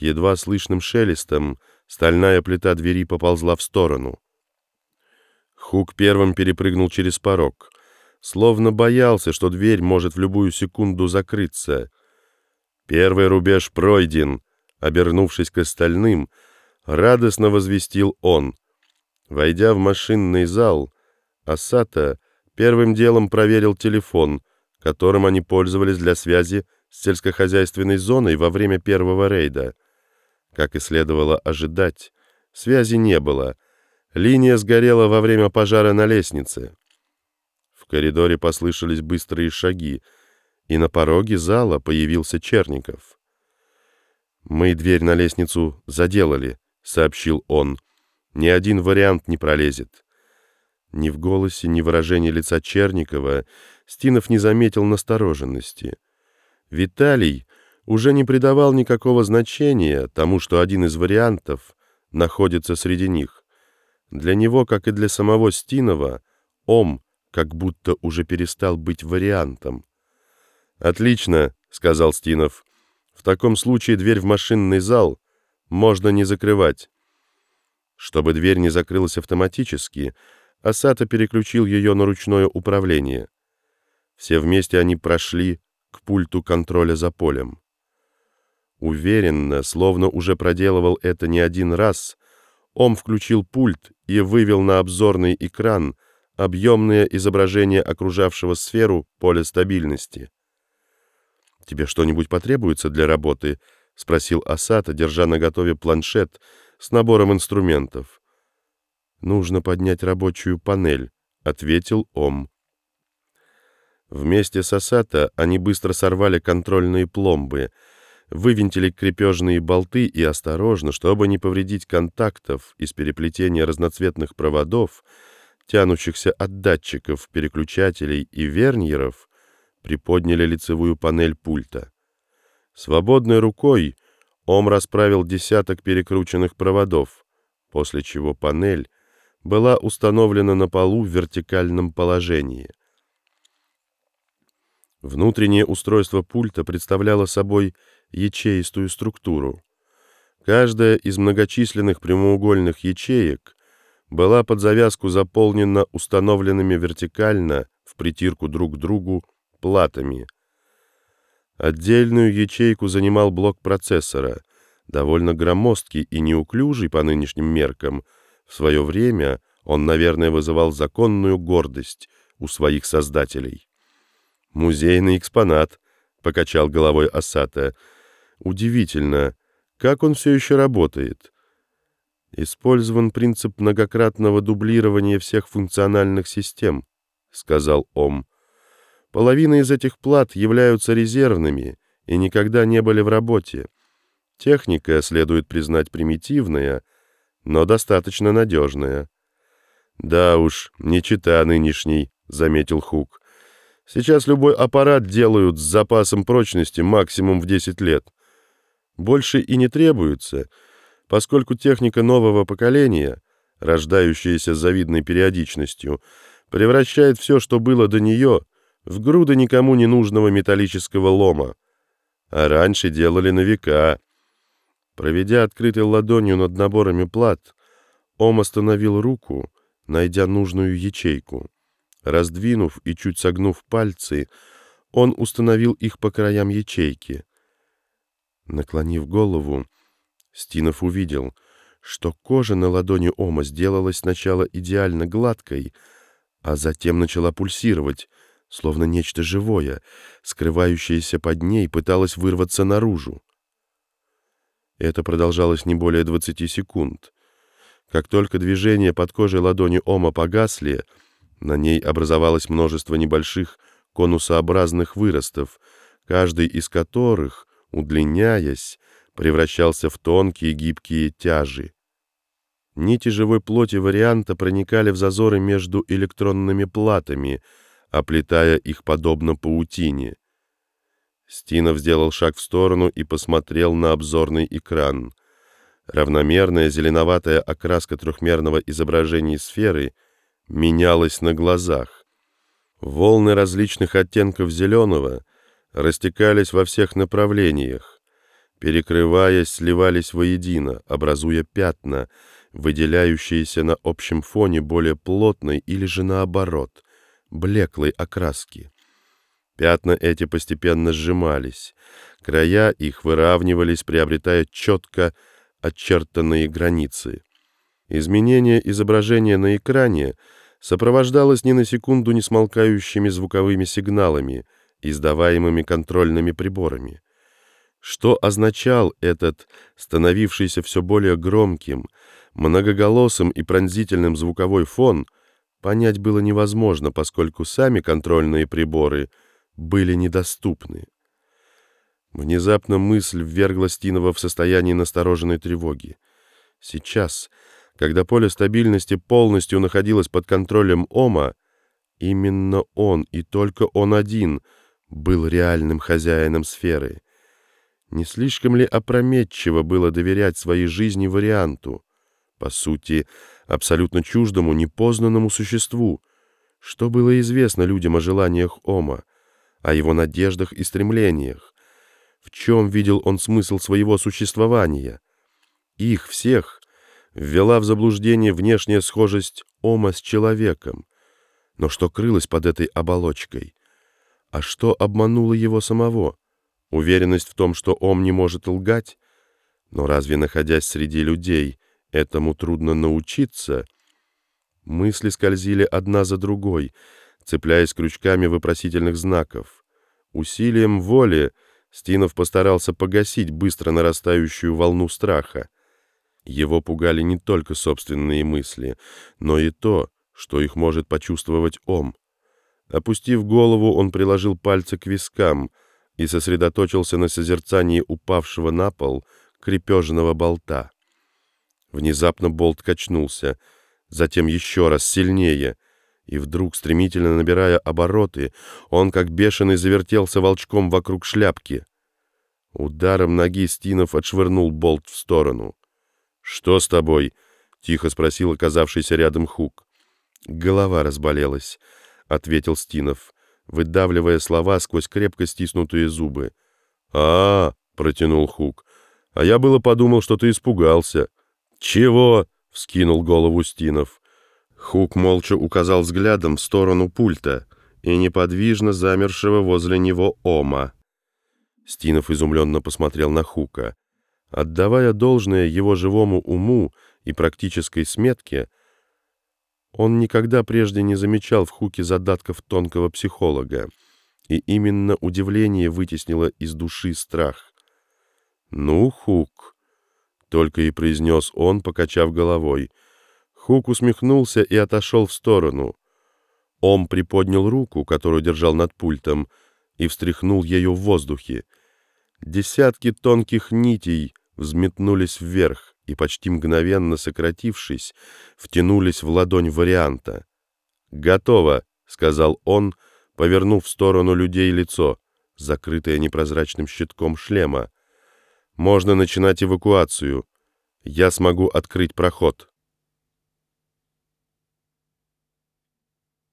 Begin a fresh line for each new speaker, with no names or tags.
едва слышным шелестом стальная плита двери поползла в сторону. Хук первым перепрыгнул через порог, словно боялся, что дверь может в любую секунду закрыться. Первый рубеж пройден, обернувшись к остальным, радостно возвестил он. Войдя в машинный зал, Асата первым делом проверил телефон, которым они пользовались для связи с сельскохозяйственной зоной во время первого рейда. Как и следовало ожидать, связи не было. Линия сгорела во время пожара на лестнице. В коридоре послышались быстрые шаги, и на пороге зала появился Черников. «Мы дверь на лестницу заделали», — сообщил он. «Ни один вариант не пролезет». Ни в голосе, ни в выражении лица Черникова Стинов не заметил настороженности. Виталий уже не придавал никакого значения тому, что один из вариантов находится среди них. Для него, как и для самого Стинова, Ом как будто уже перестал быть вариантом. «Отлично», — сказал Стинов. «В таком случае дверь в машинный зал можно не закрывать». Чтобы дверь не закрылась автоматически, Асата переключил ее на ручное управление. Все вместе они прошли к пульту контроля за полем. Уверенно, словно уже проделывал это не один раз, он включил пульт и вывел на обзорный экран объемное изображение окружавшего сферу поля стабильности. «Тебе что-нибудь потребуется для работы?» — спросил Асата, держа наготове планшет с набором инструментов. «Нужно поднять рабочую панель», — ответил Ом. Вместе с Асата они быстро сорвали контрольные пломбы, вывинтили крепежные болты и осторожно, чтобы не повредить контактов из переплетения разноцветных проводов, тянущихся от датчиков, переключателей и верньеров, приподняли лицевую панель пульта. Свободной рукой Ом расправил десяток перекрученных проводов, после чего панель была установлена на полу в вертикальном положении. Внутреннее устройство пульта представляло собой ячеистую структуру. Каждая из многочисленных прямоугольных ячеек была под завязку заполнена установленными вертикально в притирку друг к другу платами. Отдельную ячейку занимал блок процессора, довольно громоздкий и неуклюжий по нынешним меркам. В свое время он, наверное, вызывал законную гордость у своих создателей. «Музейный экспонат», — покачал головой Асата. «Удивительно, как он все еще работает?» «Использован принцип многократного дублирования всех функциональных систем», — сказал Ом. «Половина из этих плат являются резервными и никогда не были в работе. Техника, следует признать, примитивная, но достаточно надежная». «Да уж, не чита нынешней», — заметил Хук. Сейчас любой аппарат делают с запасом прочности максимум в 10 лет. Больше и не требуется, поскольку техника нового поколения, рождающаяся завидной периодичностью, превращает все, что было до нее, в груды никому не нужного металлического лома. А раньше делали на века. Проведя открытой ладонью над наборами плат, Ом остановил руку, найдя нужную ячейку. Раздвинув и чуть согнув пальцы, он установил их по краям ячейки. Наклонив голову, Стинов увидел, что кожа на ладони Ома сделалась сначала идеально гладкой, а затем начала пульсировать, словно нечто живое, скрывающееся под ней, пыталось вырваться наружу. Это продолжалось не более 20 секунд. Как только движения под кожей ладони Ома погасли, на ней образовалось множество небольших конусообразных выростов, каждый из которых, удлиняясь, превращался в тонкие гибкие тяжи. Нити живой плоти варианта проникали в зазоры между электронными платами, оплетая их подобно паутине. Стинов сделал шаг в сторону и посмотрел на обзорный экран. Равномерная зеленоватая окраска трехмерного изображения сферы — менялось на глазах. Волны различных оттенков зеленого растекались во всех направлениях. перекрываясь, сливались воедино, образуя пятна, выделяющиеся на общем фоне более плотной или же наоборот, блеклой окраски. Пятна эти постепенно сжимались, края их выравнивались, приобретая четко очертанные границы. Изменение изображения на экране сопровождалось ни на секунду не смолкающими звуковыми сигналами, издаваемыми контрольными приборами. Что означал этот, становившийся все более громким, многоголосым и пронзительным звуковой фон, понять было невозможно, поскольку сами контрольные приборы были недоступны. Внезапно мысль ввергла Стинова в состояние настороженной тревоги. Сейчас, когда поле стабильности полностью находилось под контролем Ома, именно он и только он один был реальным хозяином сферы. Не слишком ли опрометчиво было доверять своей жизни варианту, по сути, абсолютно чуждому, непознанному существу? Что было известно людям о желаниях Ома, о его надеждах и стремлениях? В чем видел он смысл своего существования? Их всех ввела в заблуждение внешняя схожесть Ома с человеком. Но что крылось под этой оболочкой? А что обмануло его самого? Уверенность в том, что Ом не может лгать? Но разве, находясь среди людей, этому трудно научиться? Мысли скользили одна за другой, цепляясь крючками вопросительных знаков. Усилием воли Стинов постарался погасить быстро нарастающую волну страха. Его пугали не только собственные мысли, но и то, что их может почувствовать Ом. Опустив голову, он приложил пальцы к вискам и сосредоточился на созерцании упавшего на пол крепежного болта. Внезапно болт качнулся, затем еще раз сильнее — и вдруг, стремительно набирая обороты, он, как бешеный, завертелся волчком вокруг шляпки. Ударом ноги Стинов отшвырнул болт в сторону. «Что с тобой?» — тихо спросил оказавшийся рядом Хук. «Голова разболелась», — ответил Стинов, выдавливая слова сквозь крепко стиснутые зубы. а, -а, -а протянул Хук. «А я было подумал, что ты испугался». «Чего?» — вскинул голову Стинов. Хук молча указал взглядом в сторону пульта и неподвижно замершего возле него Ома. Стинов изумленно посмотрел на Хука. Отдавая должное его живому уму и практической сметке, он никогда прежде не замечал в Хуке задатков тонкого психолога, и именно удивление вытеснило из души страх. «Ну, Хук», — только и произнес он, покачав головой, — Хук усмехнулся и отошел в сторону. Ом приподнял руку, которую держал над пультом, и встряхнул ею в воздухе. Десятки тонких нитей взметнулись вверх и, почти мгновенно сократившись, втянулись в ладонь варианта. «Готово», — сказал он, повернув в сторону людей лицо, закрытое непрозрачным щитком шлема. «Можно начинать эвакуацию. Я смогу открыть проход».